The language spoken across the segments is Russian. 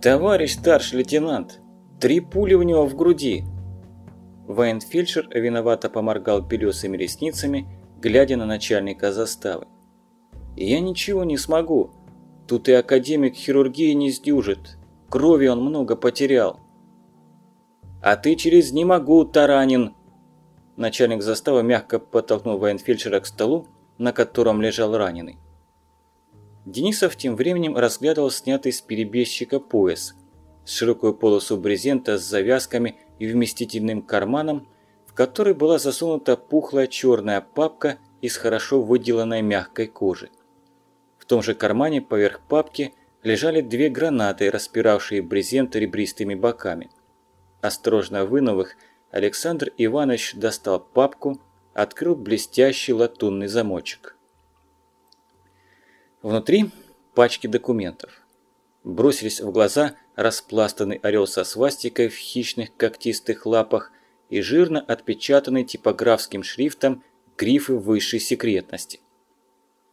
«Товарищ старший лейтенант, три пули у него в груди!» Военфельдшер виновато поморгал белесыми ресницами, глядя на начальника заставы. «Я ничего не смогу. Тут и академик хирургии не сдюжит. Крови он много потерял». «А ты через «не могу», Таранин!» Начальник заставы мягко подтолкнул военфельдшера к столу, на котором лежал раненый. Денисов тем временем разглядывал снятый с перебежчика пояс с широкую полосу брезента с завязками и вместительным карманом, в который была засунута пухлая черная папка из хорошо выделанной мягкой кожи. В том же кармане поверх папки лежали две гранаты, распиравшие брезент ребристыми боками. Осторожно вынув их, Александр Иванович достал папку, открыл блестящий латунный замочек. Внутри пачки документов. Бросились в глаза распластанный орел со свастикой в хищных когтистых лапах и жирно отпечатанный типографским шрифтом грифы высшей секретности.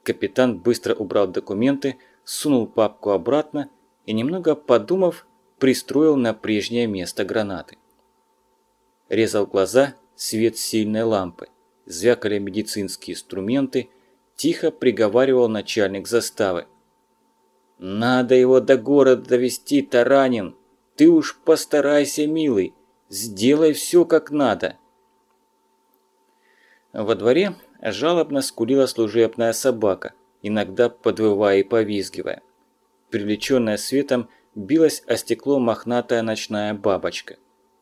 Капитан быстро убрал документы, сунул папку обратно и, немного подумав, пристроил на прежнее место гранаты. Резал глаза свет сильной лампы, звякали медицинские инструменты, тихо приговаривал начальник заставы. «Надо его до города довести, Таранин! Ты уж постарайся, милый, сделай все как надо!» Во дворе жалобно скулила служебная собака, иногда подвывая и повизгивая. Привлеченная светом, билась о стекло мохнатая ночная бабочка.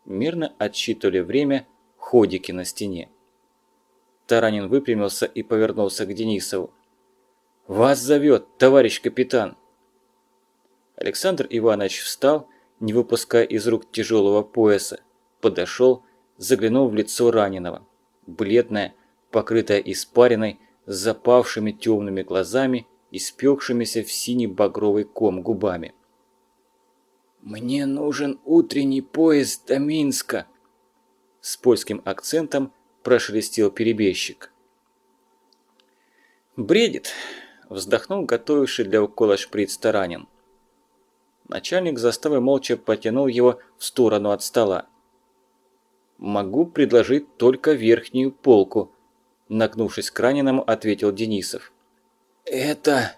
Мирно отсчитывали время ходики на стене. Таранин выпрямился и повернулся к Денисову. «Вас зовет, товарищ капитан!» Александр Иванович встал, не выпуская из рук тяжелого пояса, подошел, заглянул в лицо раненого. Бледное, покрытое испариной, с запавшими темными глазами и спекшимися в синий багровый ком губами. «Мне нужен утренний поезд до Минска!» С польским акцентом прошелестел перебежчик. «Бредит!» – вздохнул готовивший для укола шприц таранин. Начальник заставы молча потянул его в сторону от стола. «Могу предложить только верхнюю полку», – нагнувшись к раненому, ответил Денисов. «Это...»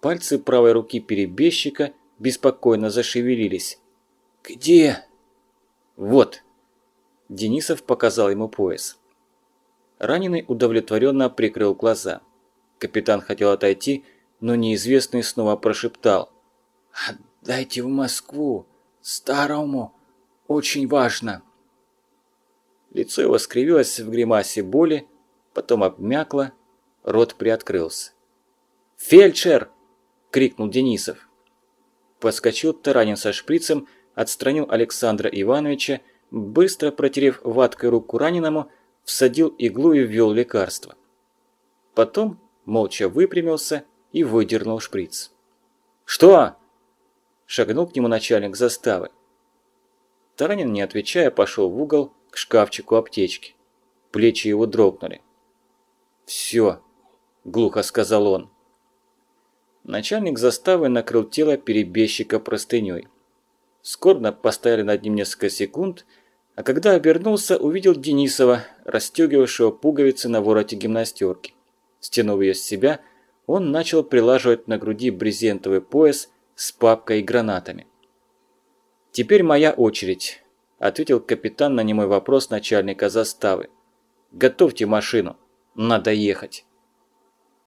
Пальцы правой руки перебежчика беспокойно зашевелились. «Где?» «Вот». Денисов показал ему пояс. Раненый удовлетворенно прикрыл глаза. Капитан хотел отойти, но неизвестный снова прошептал. «Отдайте в Москву, старому, очень важно». Лицо его скривилось в гримасе боли, потом обмякло, рот приоткрылся. «Фельдшер!» – крикнул Денисов. Подскочил таранин со шприцем, отстранил Александра Ивановича, быстро протерев ваткой руку раненому, всадил иглу и ввел лекарство. Потом молча выпрямился и выдернул шприц. «Что?» Шагнул к нему начальник заставы. Таранин, не отвечая, пошел в угол к шкафчику аптечки. Плечи его дрогнули. «Все», – глухо сказал он. Начальник заставы накрыл тело перебежчика простыней. Скорбно поставили над ним несколько секунд, а когда обернулся, увидел Денисова, расстегивавшего пуговицы на вороте гимнастерки. Стянув ее с себя, он начал прилаживать на груди брезентовый пояс с папкой и гранатами. «Теперь моя очередь», – ответил капитан на немой вопрос начальника заставы. «Готовьте машину, надо ехать».